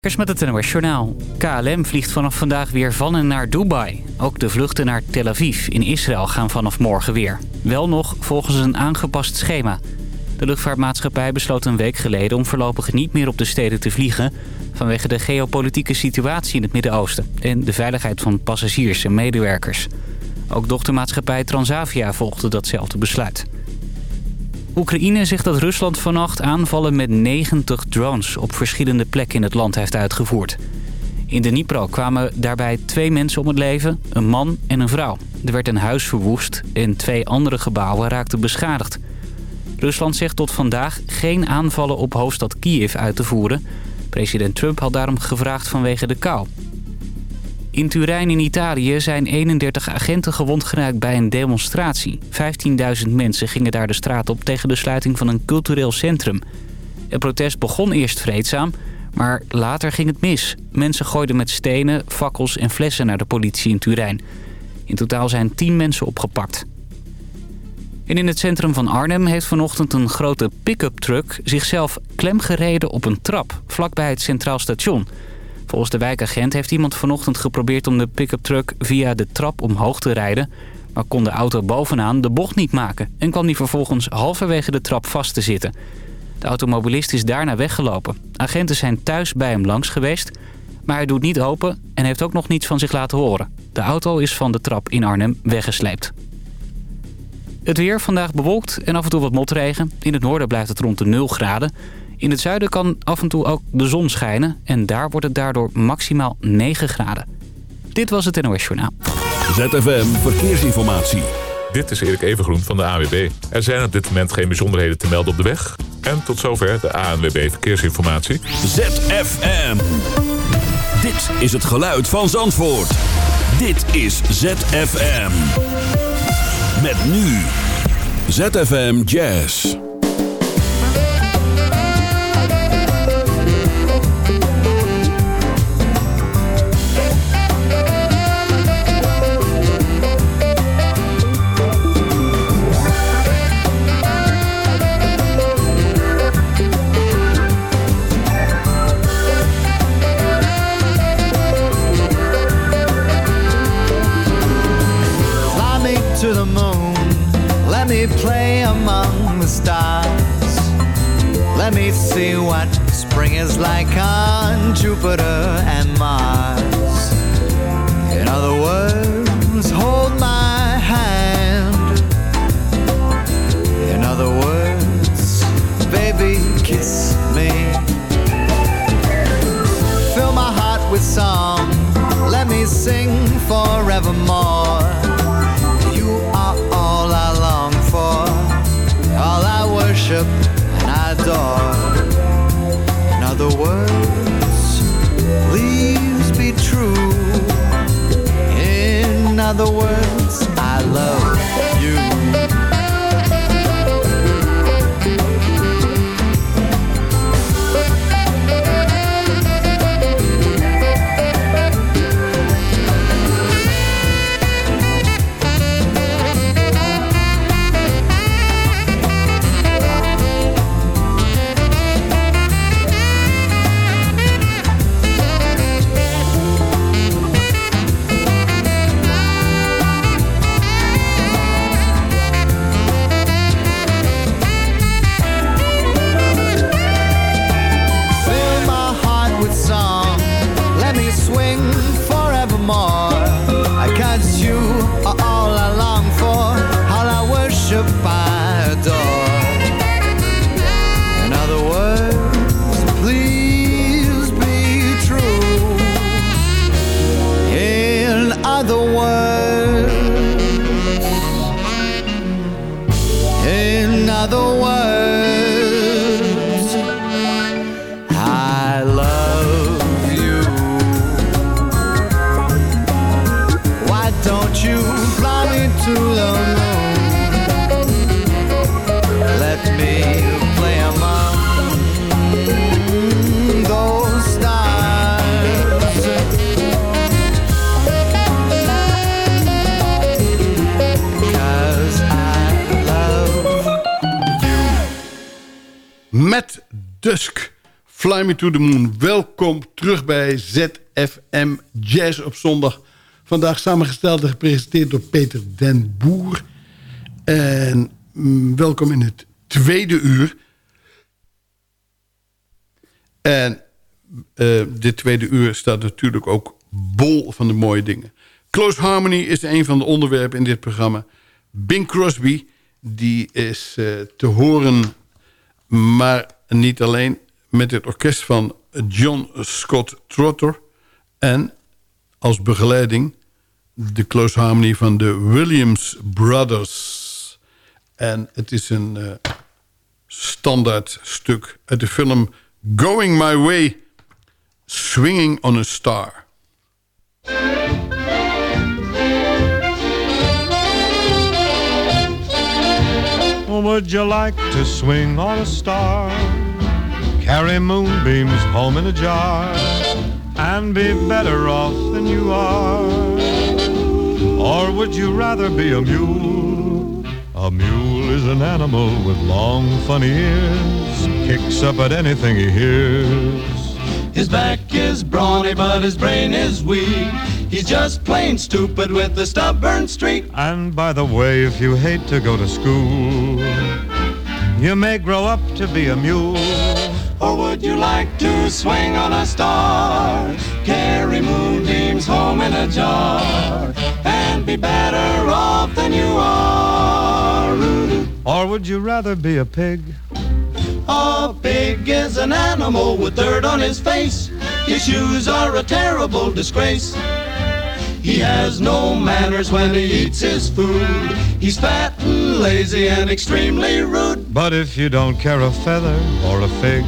Met het NOS. KLM vliegt vanaf vandaag weer van en naar Dubai. Ook de vluchten naar Tel Aviv in Israël gaan vanaf morgen weer. Wel nog volgens een aangepast schema. De luchtvaartmaatschappij besloot een week geleden om voorlopig niet meer op de steden te vliegen... vanwege de geopolitieke situatie in het Midden-Oosten... en de veiligheid van passagiers en medewerkers. Ook dochtermaatschappij Transavia volgde datzelfde besluit. Oekraïne zegt dat Rusland vannacht aanvallen met 90 drones... op verschillende plekken in het land heeft uitgevoerd. In de Dnipro kwamen daarbij twee mensen om het leven, een man en een vrouw. Er werd een huis verwoest en twee andere gebouwen raakten beschadigd. Rusland zegt tot vandaag geen aanvallen op hoofdstad Kiev uit te voeren. President Trump had daarom gevraagd vanwege de kou. In Turijn in Italië zijn 31 agenten gewond geraakt bij een demonstratie. 15.000 mensen gingen daar de straat op tegen de sluiting van een cultureel centrum. Het protest begon eerst vreedzaam, maar later ging het mis. Mensen gooiden met stenen, fakkels en flessen naar de politie in Turijn. In totaal zijn 10 mensen opgepakt. En in het centrum van Arnhem heeft vanochtend een grote pick-up truck... zichzelf klemgereden op een trap, vlakbij het Centraal Station... Volgens de wijkagent heeft iemand vanochtend geprobeerd om de pick-up truck via de trap omhoog te rijden... maar kon de auto bovenaan de bocht niet maken... en kwam die vervolgens halverwege de trap vast te zitten. De automobilist is daarna weggelopen. Agenten zijn thuis bij hem langs geweest... maar hij doet niet open en heeft ook nog niets van zich laten horen. De auto is van de trap in Arnhem weggesleept. Het weer vandaag bewolkt en af en toe wat motregen. In het noorden blijft het rond de 0 graden... In het zuiden kan af en toe ook de zon schijnen en daar wordt het daardoor maximaal 9 graden. Dit was het NOS Journaal. ZFM Verkeersinformatie. Dit is Erik Evengroen van de AWB. Er zijn op dit moment geen bijzonderheden te melden op de weg. En tot zover de ANWB Verkeersinformatie. ZFM. Dit is het geluid van Zandvoort. Dit is ZFM. Met nu. ZFM Jazz. Play among the stars. Let me see what spring is like on Jupiter and Mars. In other words, hold my hand. In other words, baby, kiss me. Fill my heart with song. Let me sing forevermore. the words Fly Me to the Moon. Welkom terug bij ZFM Jazz op zondag. Vandaag samengesteld en gepresenteerd door Peter den Boer. En mm, welkom in het tweede uur. En uh, dit tweede uur staat natuurlijk ook bol van de mooie dingen. Close Harmony is een van de onderwerpen in dit programma. Bing Crosby, die is uh, te horen, maar niet alleen met het orkest van John Scott Trotter... en als begeleiding de close harmony van de Williams Brothers. En het is een uh, standaard stuk uit de film Going My Way... Swinging on a Star. Would you like to swing on a star? Carry moonbeams home in a jar and be better off than you are? Or would you rather be a mule? A mule is an animal with long, funny ears, kicks up at anything he hears. His back is brawny, but his brain is weak. He's just plain stupid with a stubborn streak. And by the way, if you hate to go to school, you may grow up to be a mule. Or would you like to swing on a star? Carry moonbeams home in a jar and be better off than you are. Or would you rather be a pig? A pig is an animal with dirt on his face. His shoes are a terrible disgrace. He has no manners when he eats his food. He's fat and lazy and extremely rude. But if you don't care a feather or a fig,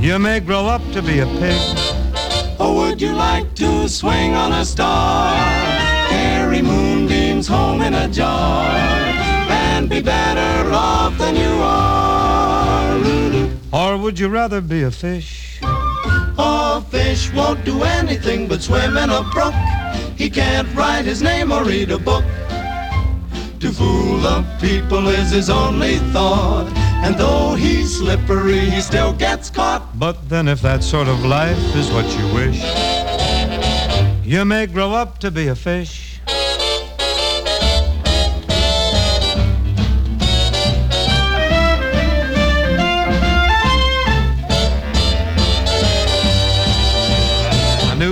you may grow up to be a pig. Or would you like to swing on a star? Carry moonbeams home in a jar and be better off than you are. Or would you rather be a fish? A fish won't do anything but swim in a brook. He can't write his name or read a book. To fool the people is his only thought. And though he's slippery, he still gets caught. But then if that sort of life is what you wish, you may grow up to be a fish.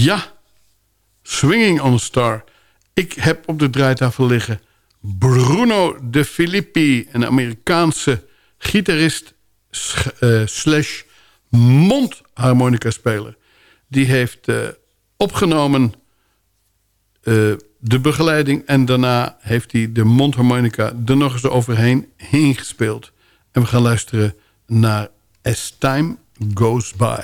Ja, Swinging on a Star. Ik heb op de draaitafel liggen Bruno De Filippi, een Amerikaanse gitarist uh, slash mondharmonica speler. Die heeft uh, opgenomen uh, de begeleiding en daarna heeft hij de mondharmonica er nog eens overheen heen gespeeld. En we gaan luisteren naar As Time Goes By.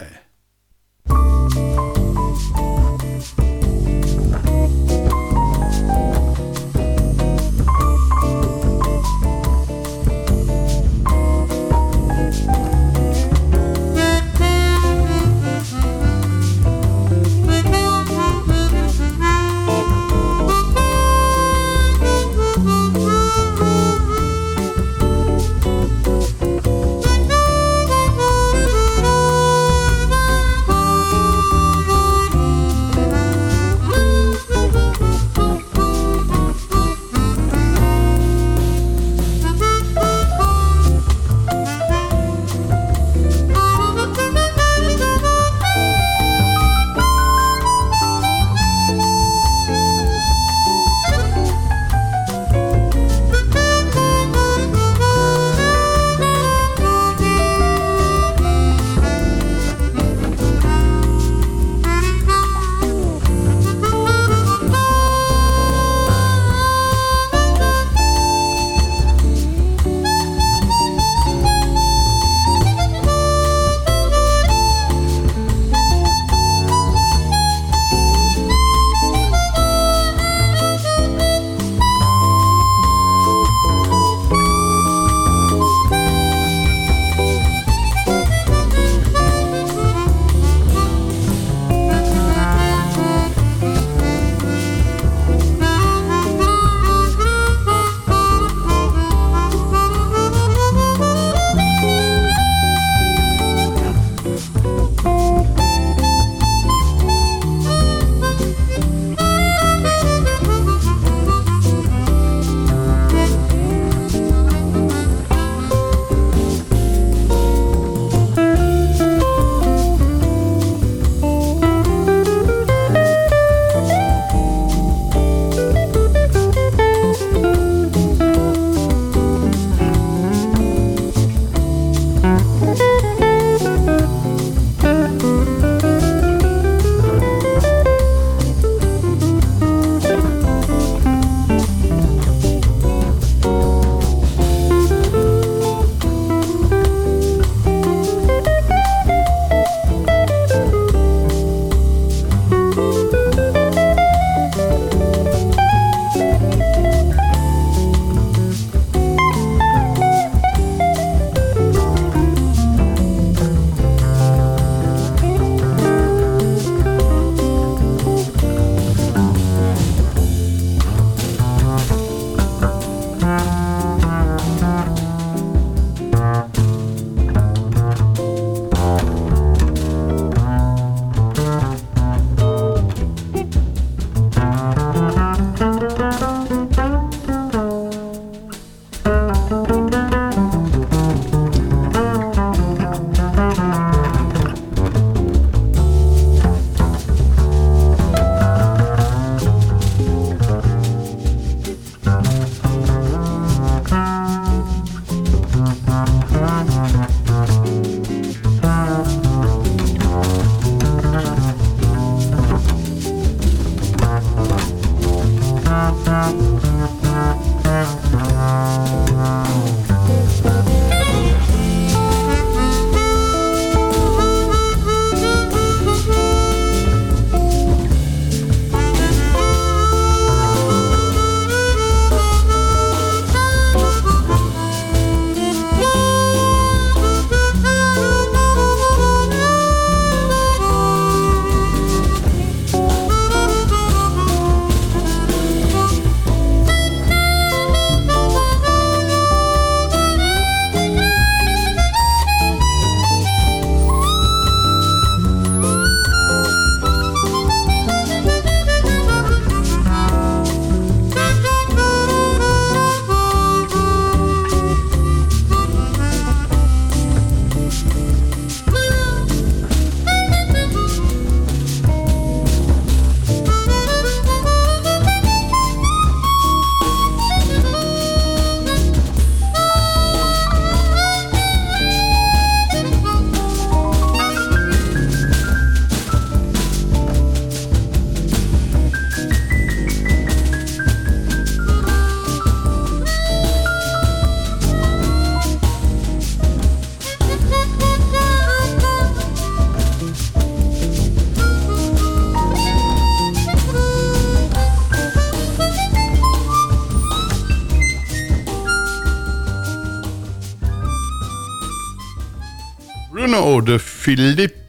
De Filippo.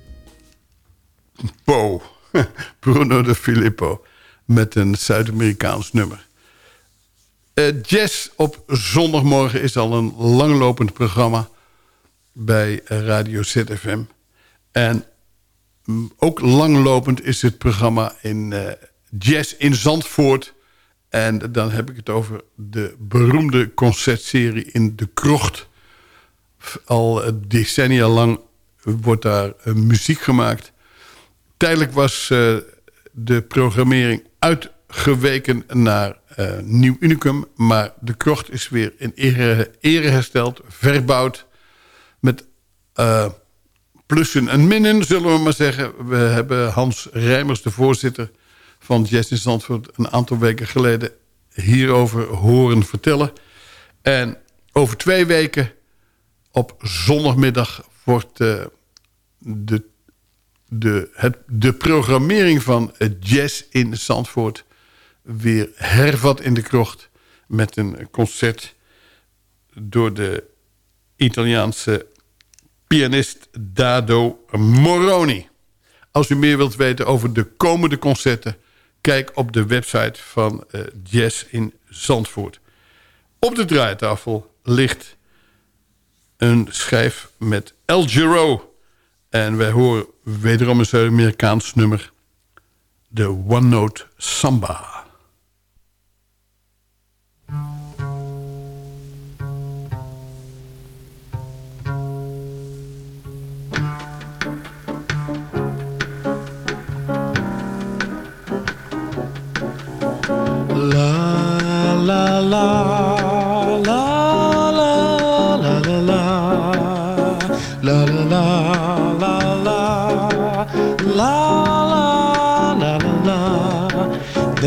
Bruno de Filippo. Met een Zuid-Amerikaans nummer. Uh, jazz op zondagmorgen is al een langlopend programma bij Radio ZFM. En mm, ook langlopend is het programma in uh, Jazz in Zandvoort. En dan heb ik het over de beroemde concertserie in De Krocht. Al decennia lang wordt daar uh, muziek gemaakt. Tijdelijk was uh, de programmering uitgeweken naar uh, Nieuw Unicum. Maar De Krocht is weer in ere, hersteld, verbouwd. Met plussen en minnen, zullen we maar zeggen. We hebben Hans Rijmers, de voorzitter van Jazz in een aantal weken geleden hierover horen vertellen. En over twee weken op zondagmiddag wordt uh, de, de, het, de programmering van jazz in Zandvoort weer hervat in de krocht met een concert door de Italiaanse pianist Dado Moroni. Als u meer wilt weten over de komende concerten... kijk op de website van uh, Jazz in Zandvoort. Op de draaitafel ligt een schijf met El Giro. En wij horen wederom een Zuid-Amerikaans nummer. De One Note Samba.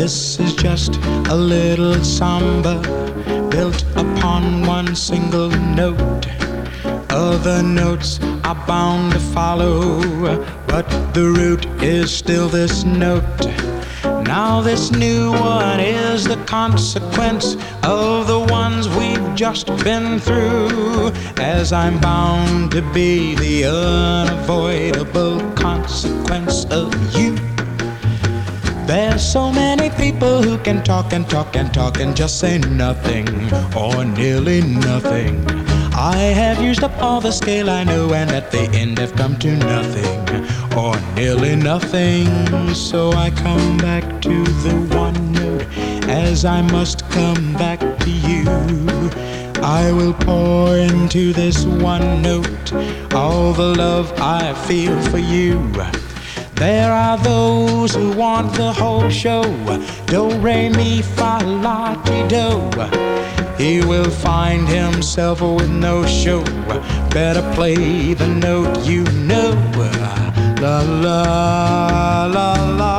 This is just a little samba built upon one single note. Other notes are bound to follow, but the root is still this note. Now, this new one is the consequence of the ones we've just been through, as I'm bound to be the unavoidable consequence of you. There's so many people who can talk and talk and talk and just say nothing or nearly nothing. I have used up all the scale I know and at the end have come to nothing or nearly nothing. So I come back to the one note as I must come back to you. I will pour into this one note all the love I feel for you. There are those who want the whole show. Do, re, mi, fa, la, ti, do. He will find himself with no show. Better play the note you know. La la la la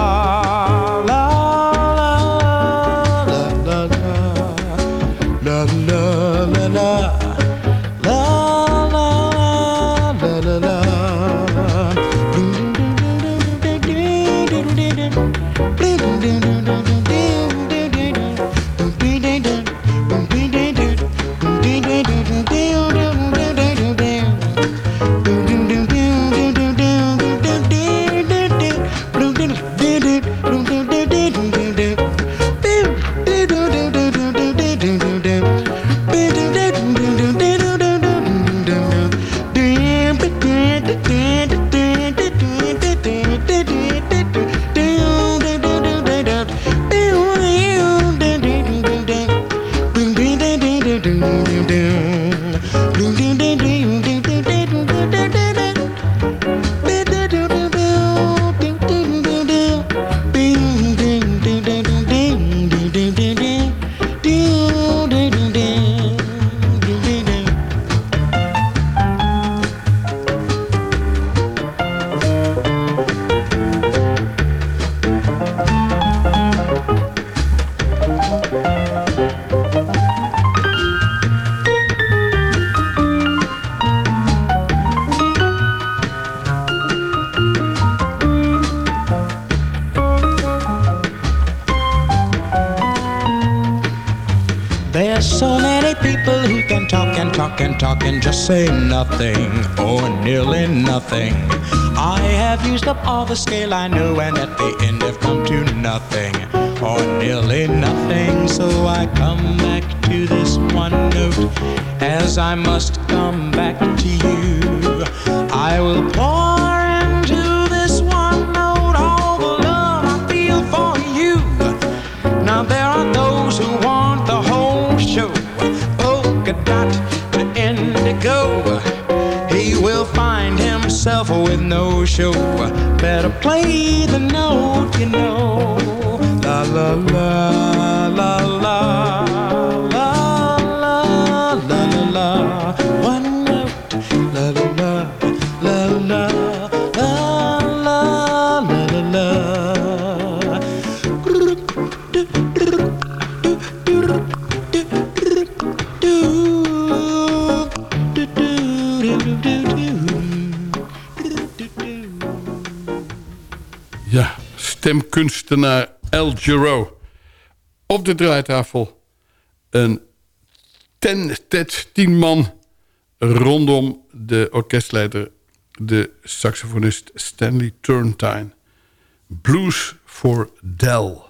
talk and talk and just say nothing or nearly nothing. I have used up all the scale I know and at the end have come to nothing or nearly nothing. So I come back to this one note as I must come back to you. I will pour no show. Better play the note, you know. La la la la la. La la la la stemkunstenaar El Giro. Op de draaitafel een ten, tet, tien man rondom de orkestleider, de saxofonist Stanley Turntine. Blues for Dell.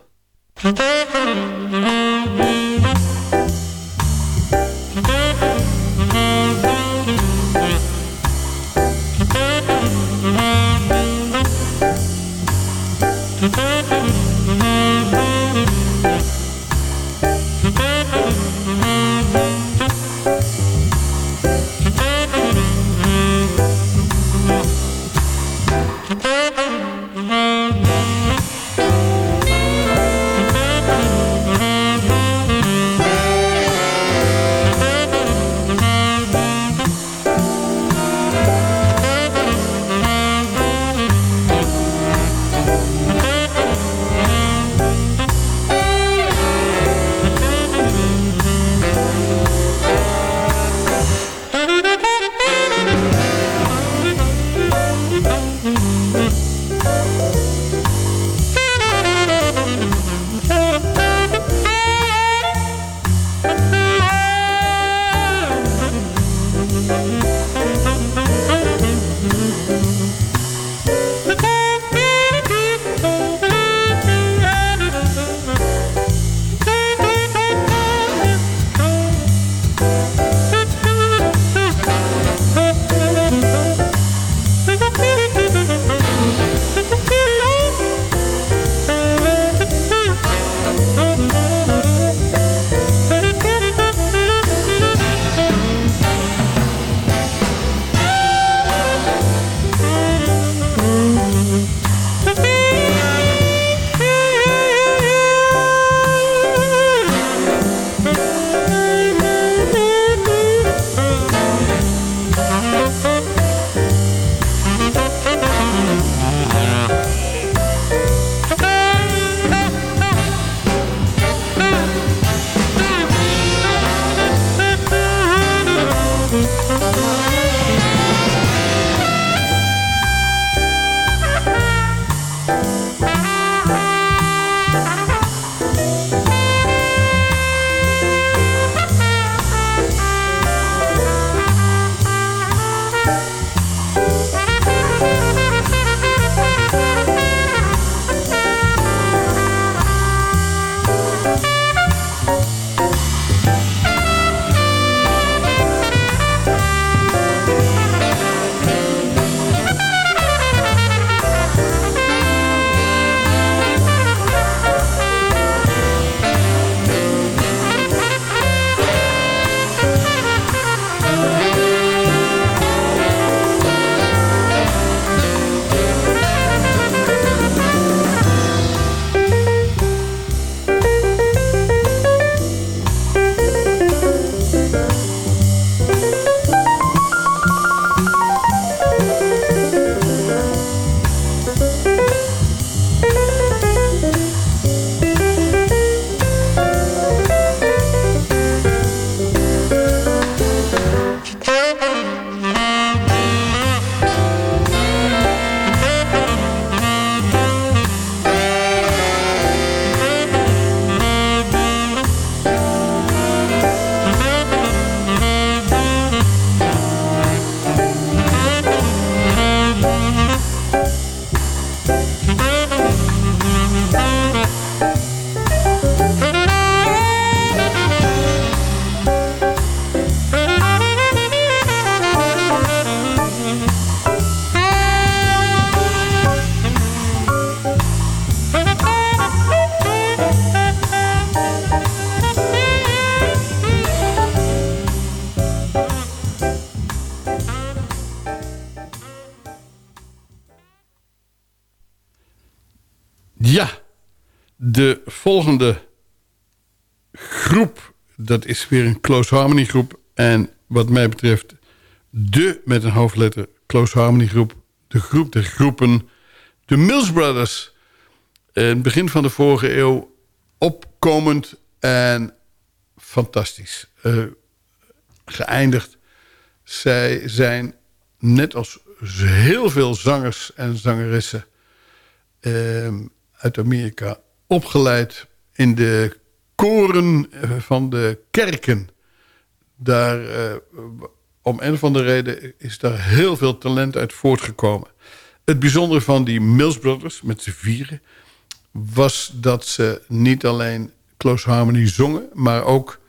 De volgende groep, dat is weer een Close Harmony groep. En wat mij betreft de, met een hoofdletter, Close Harmony groep. De groep der groepen, de Mills Brothers. In het begin van de vorige eeuw opkomend en fantastisch. Uh, geëindigd. Zij zijn net als heel veel zangers en zangeressen... Uh, uit Amerika opgeleid in de koren eh, van de kerken. Daar, uh, om een of andere reden is daar heel veel talent uit voortgekomen. Het bijzondere van die Mills Brothers met z'n vieren... was dat ze niet alleen Close Harmony zongen... maar ook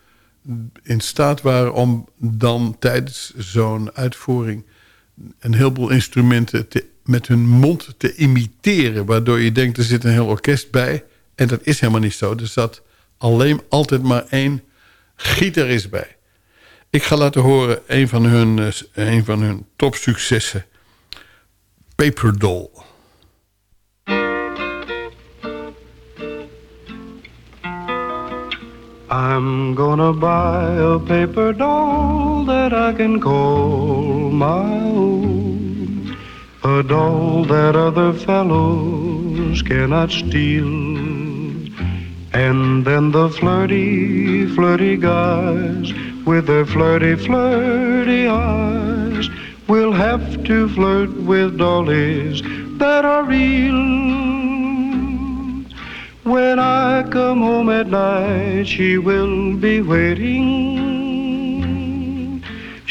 in staat waren om dan tijdens zo'n uitvoering... een heleboel instrumenten te met hun mond te imiteren. Waardoor je denkt, er zit een heel orkest bij. En dat is helemaal niet zo. Er zat alleen altijd maar één gitarist bij. Ik ga laten horen een van hun, eh, een van hun topsuccessen. Paper Doll. I'm gonna buy a paper doll that I can call my own. A doll that other fellows cannot steal. And then the flirty, flirty guys with their flirty, flirty eyes will have to flirt with dollies that are real. When I come home at night, she will be waiting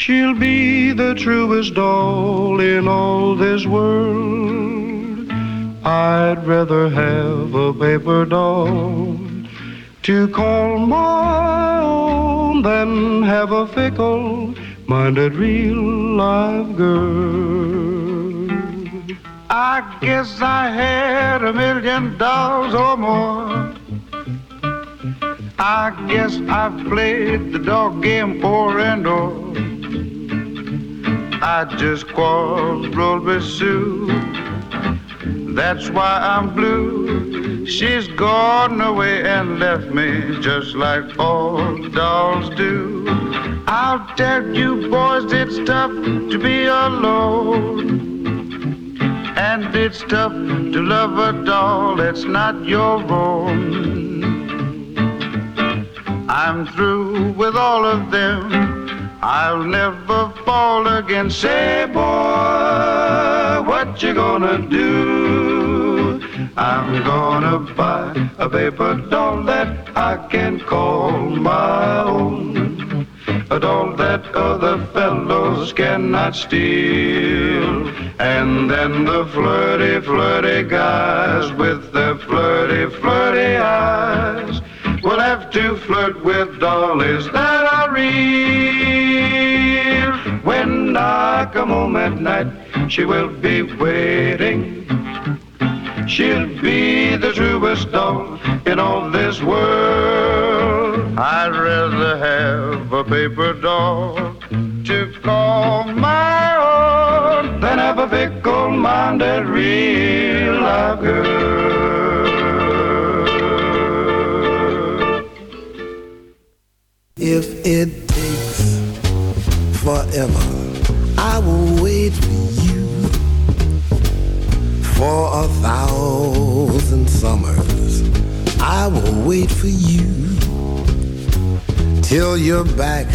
She'll be the truest doll in all this world. I'd rather have a paper doll to call my own than have a fickle-minded real live girl. I guess I had a million dollars or more. I guess I've played the dog game o'er and o'er. I just quarreled with Sue. That's why I'm blue. She's gone away and left me just like all dolls do. I'll tell you boys, it's tough to be alone. And it's tough to love a doll that's not your own. I'm through with all of them. I'll never fall again. Say, boy, what you gonna do? I'm gonna buy a paper doll that I can call my own. A doll that other fellows cannot steal. And then the flirty, flirty guys with their flirty, flirty eyes will have to flirt with dollies that are real. When I come home at night, she will be waiting. She'll be the truest doll in all this world. I'd rather have a paper doll to call my own than have a fickle-minded real live girl. It takes forever, I will wait for you for a thousand summers. I will wait for you till you're back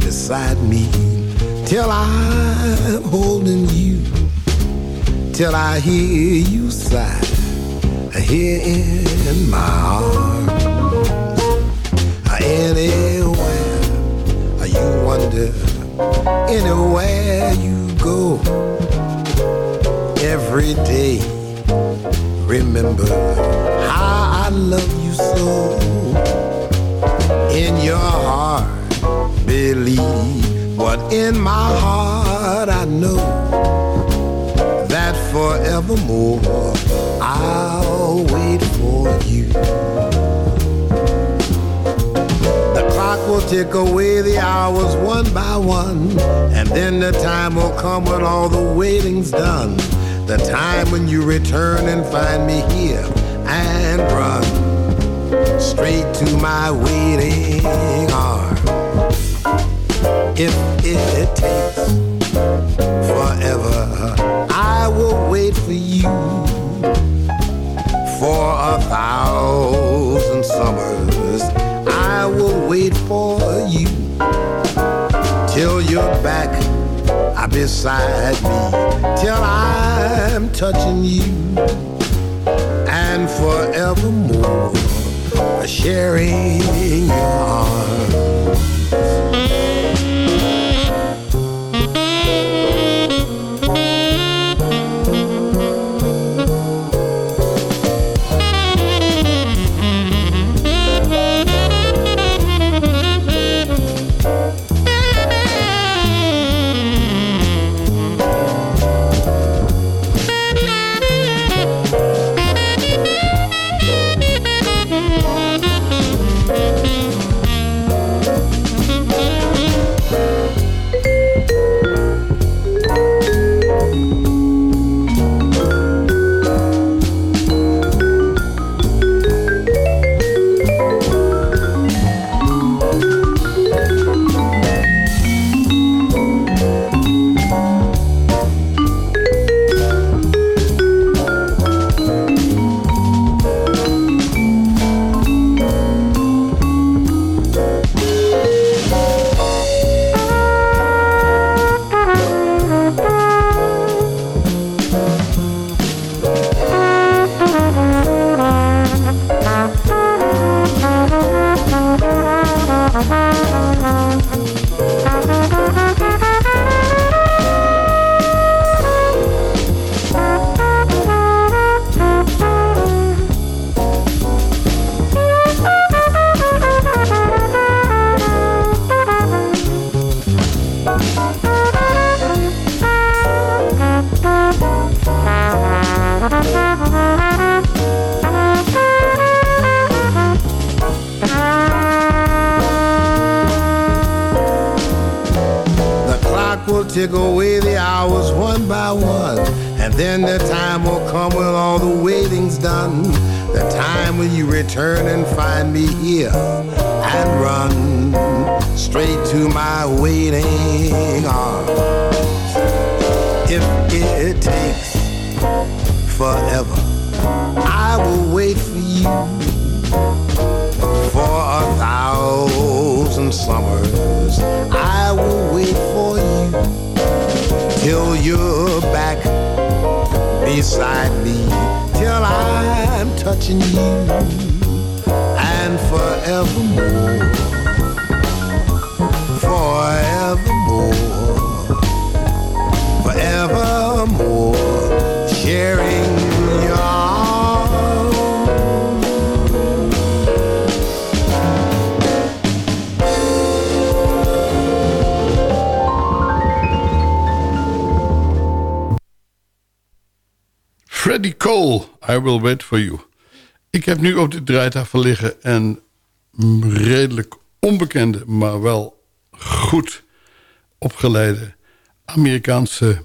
beside me, till I'm holding you, till I hear you sigh here in my arms uh, anywhere anywhere you go. Every day, remember how I love you so. In your heart, believe what in my heart I know that forevermore I'll wait for you. Will tick away the hours one by one. And then the time will come when all the waiting's done. The time when you return and find me here and run straight to my waiting arms. If it takes forever, I will wait for you for a thousand beside me till I'm touching you. And forevermore sharing your tick away the hours one by one. And then the time will come when all the waiting's done. The time when you return and find me here and run straight to my waiting arms. If it takes forever, I will wait for you for a thousand summers. I will wait for you till you're back beside me, till I'm touching you, and forevermore, Freddie Cole, I Will Wait For You. Ik heb nu op de draaitafel liggen een redelijk onbekende, maar wel goed opgeleide Amerikaanse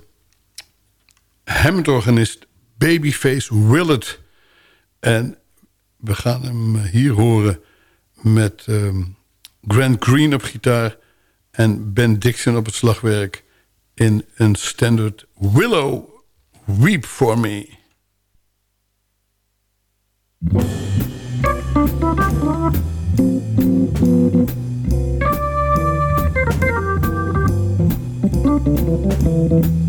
Hammond-organist Babyface Willett. En we gaan hem hier horen met um, Grant Green op gitaar en Ben Dixon op het slagwerk in een standard Willow Weep For Me. thank you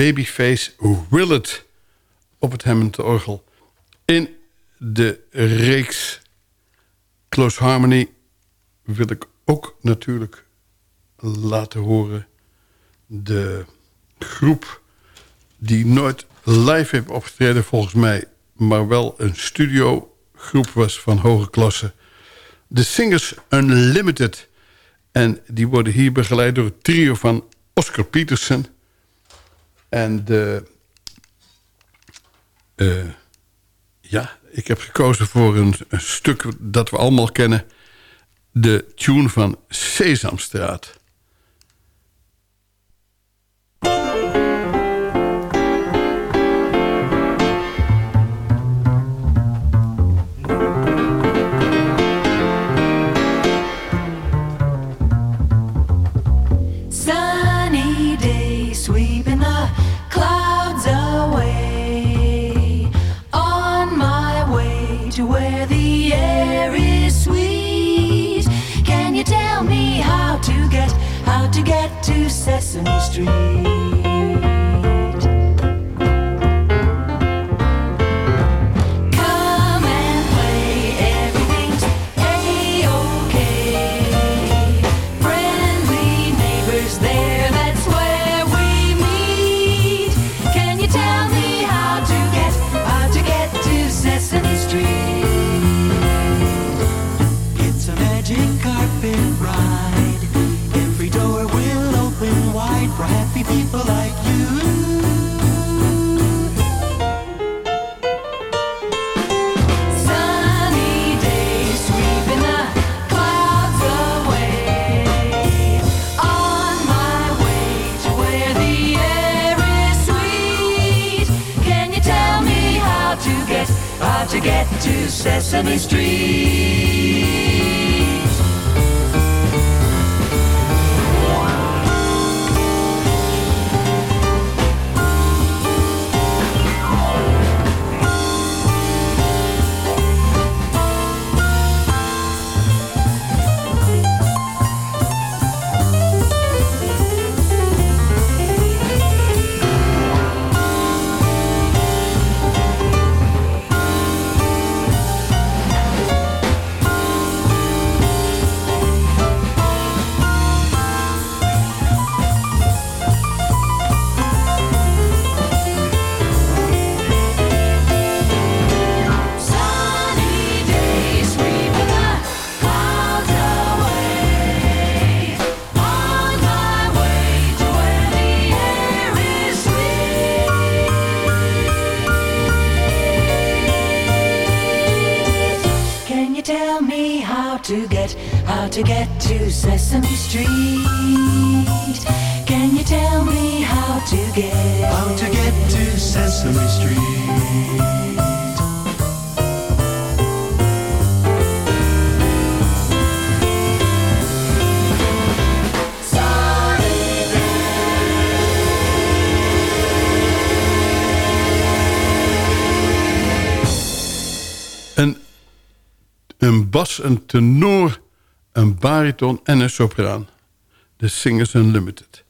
Babyface Willet op het Hammond-orgel. In de reeks Close Harmony wil ik ook natuurlijk laten horen... de groep die nooit live heeft opgetreden volgens mij... maar wel een studiogroep was van hoge klasse. De Singers Unlimited... En die worden hier begeleid door het trio van Oscar Peterson. En eh, ja, ik heb gekozen voor een, een, stuk dat we allemaal kennen. De tune van Sesamstraat. Sesame Street. een bas, een tenor, een bariton en een sopraan. De Singers Unlimited.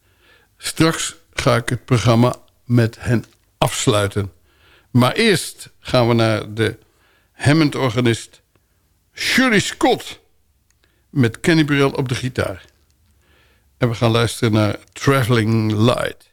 Straks ga ik het programma met hen afsluiten. Maar eerst gaan we naar de Hammond-organist Shirley Scott... met Kenny Burrell op de gitaar. En we gaan luisteren naar Traveling Light.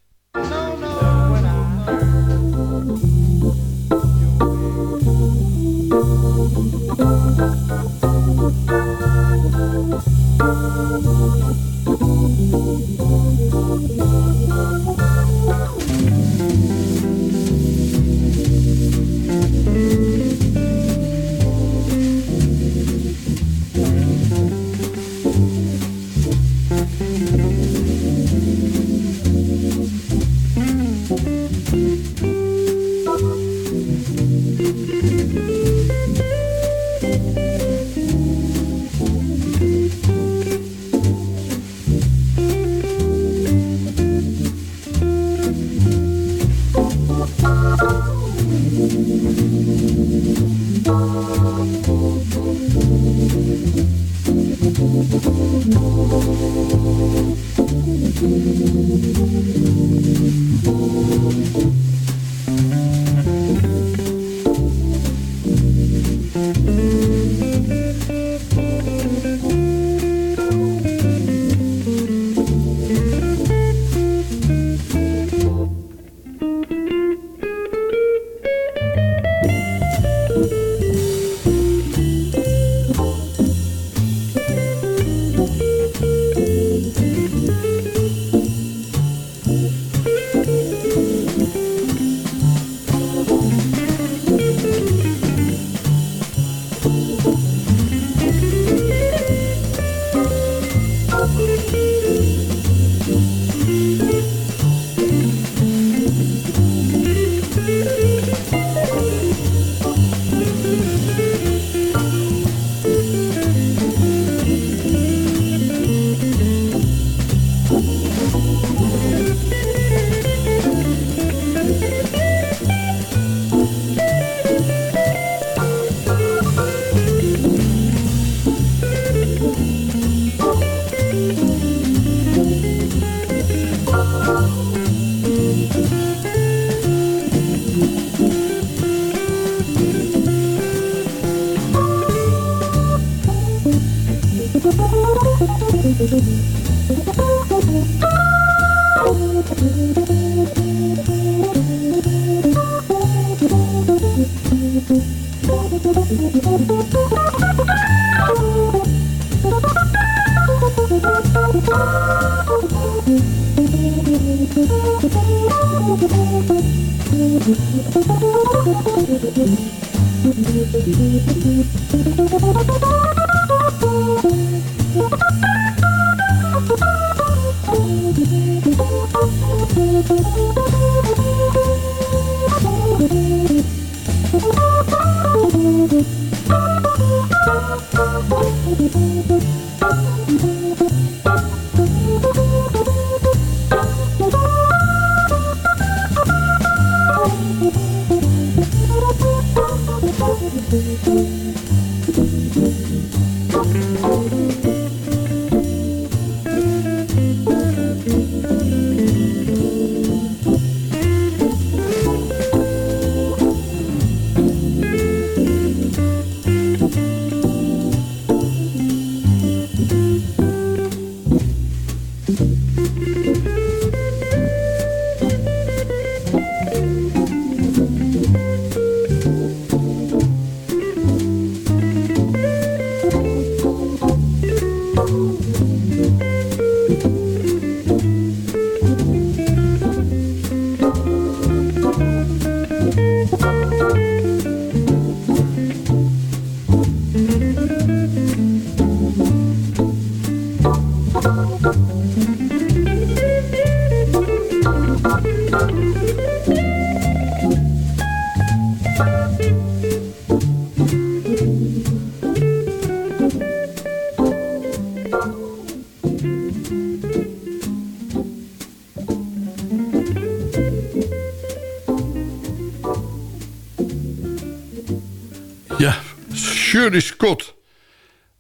Scott.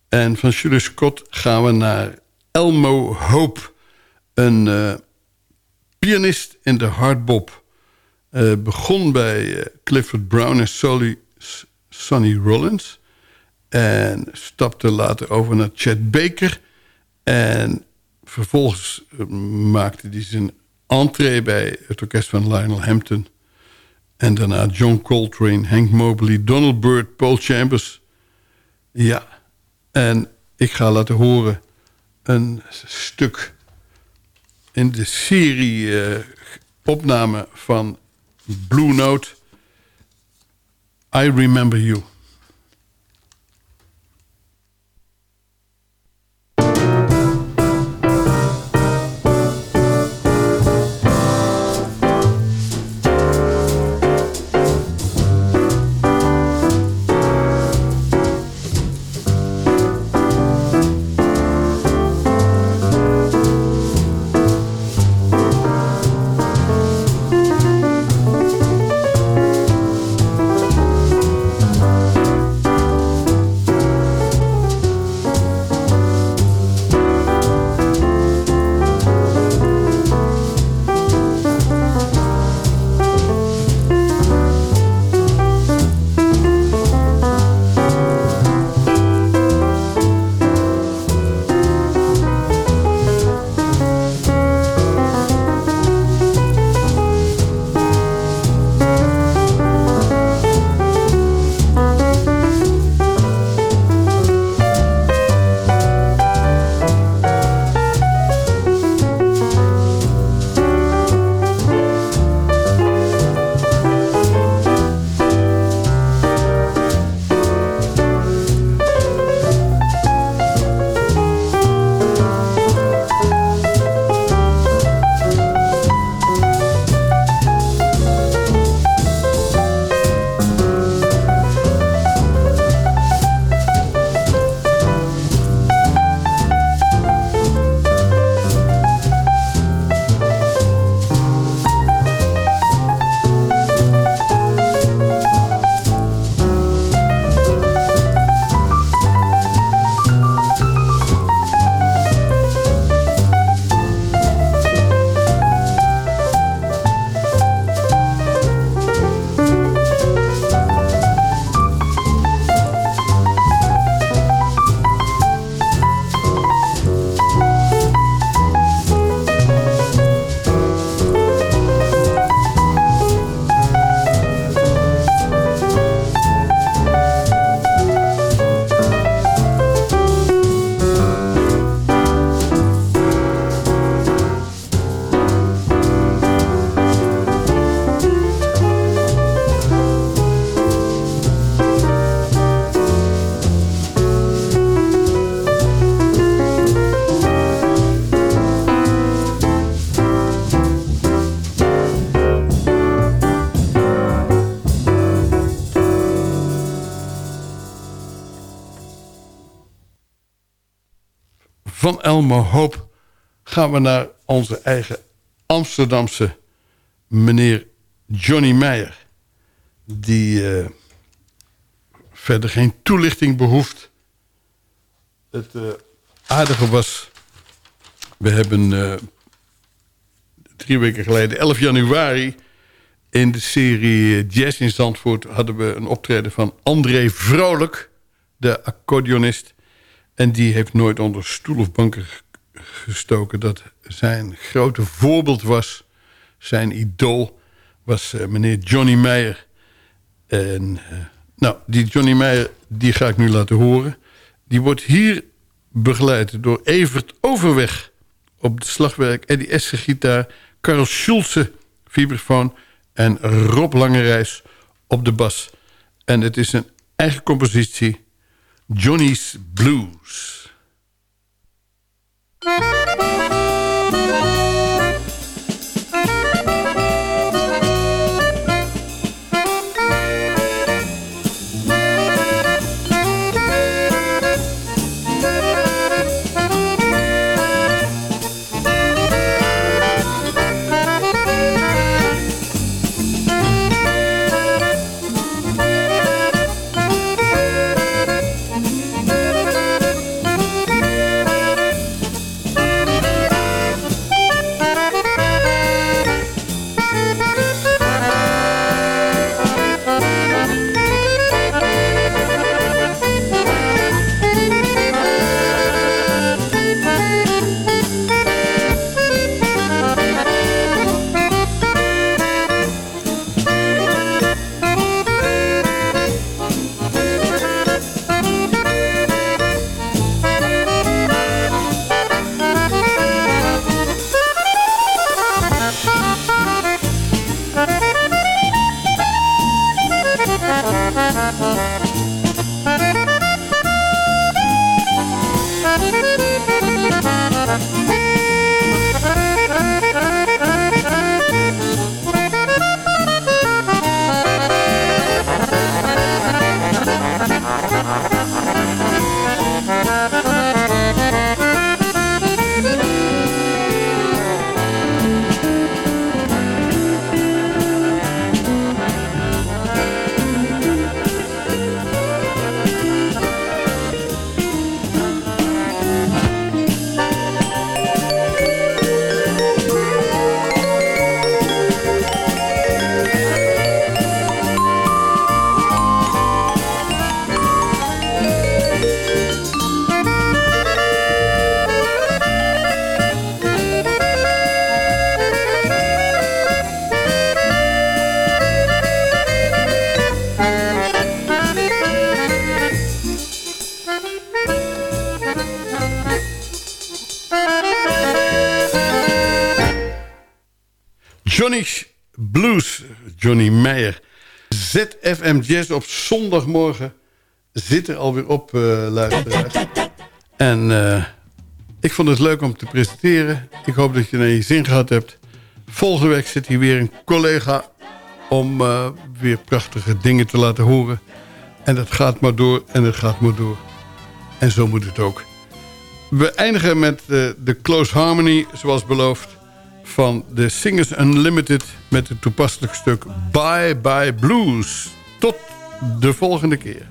En van Shirley Scott gaan we naar Elmo Hope. Een eh, pianist in de hardbop. Eh, begon bij eh, Clifford Brown en Solly, Sonny Rollins. En stapte later over naar Chet Baker. En vervolgens maakte hij zijn entree bij het orkest van Lionel Hampton... En daarna John Coltrane, Hank Mobley, Donald Byrd, Paul Chambers. Ja, en ik ga laten horen een stuk in de serie uh, opname van Blue Note. I Remember You. Van Elmo Hoop... gaan we naar onze eigen Amsterdamse meneer Johnny Meijer. Die eh, verder geen toelichting behoeft. Het eh, aardige was... We hebben eh, drie weken geleden, 11 januari... in de serie Jazz in Zandvoort... hadden we een optreden van André Vrolijk, de accordeonist. En die heeft nooit onder stoel of banken gestoken... dat zijn grote voorbeeld was, zijn idool... was uh, meneer Johnny Meijer. En uh, nou, die Johnny Meijer, die ga ik nu laten horen. Die wordt hier begeleid door Evert Overweg op het slagwerk... Eddie Esser gitaar, Karel Schulze vibrafoon... en Rob Langerijs op de bas. En het is een eigen compositie, Johnny's Blues. Johnny Meijer. ZFM Jazz op zondagmorgen zit er alweer op, uh, luisteraars. En uh, ik vond het leuk om te presenteren. Ik hoop dat je er je zin gehad hebt. Volgende week zit hier weer een collega om uh, weer prachtige dingen te laten horen. En dat gaat maar door en het gaat maar door. En zo moet het ook. We eindigen met de Close Harmony, zoals beloofd van de Singers Unlimited... met het toepasselijk stuk Bye Bye Blues. Tot de volgende keer.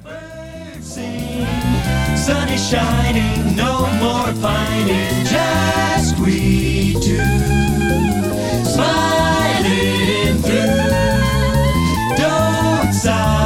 Sun is shining, no more pining, just we two. Smiling through, don't sigh,